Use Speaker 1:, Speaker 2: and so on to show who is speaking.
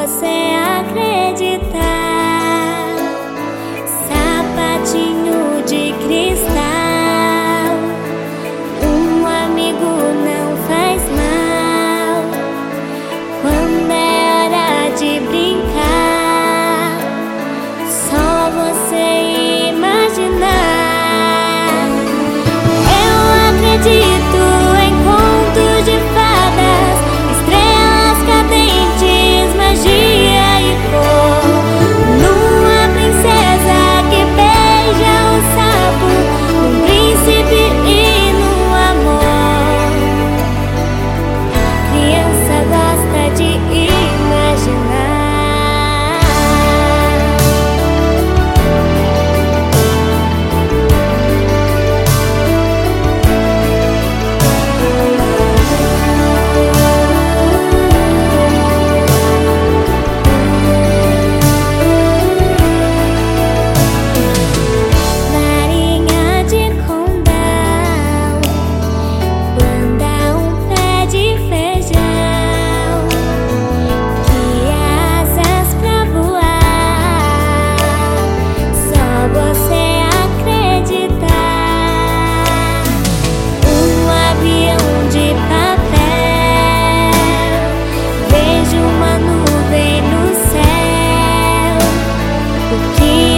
Speaker 1: você acredita. need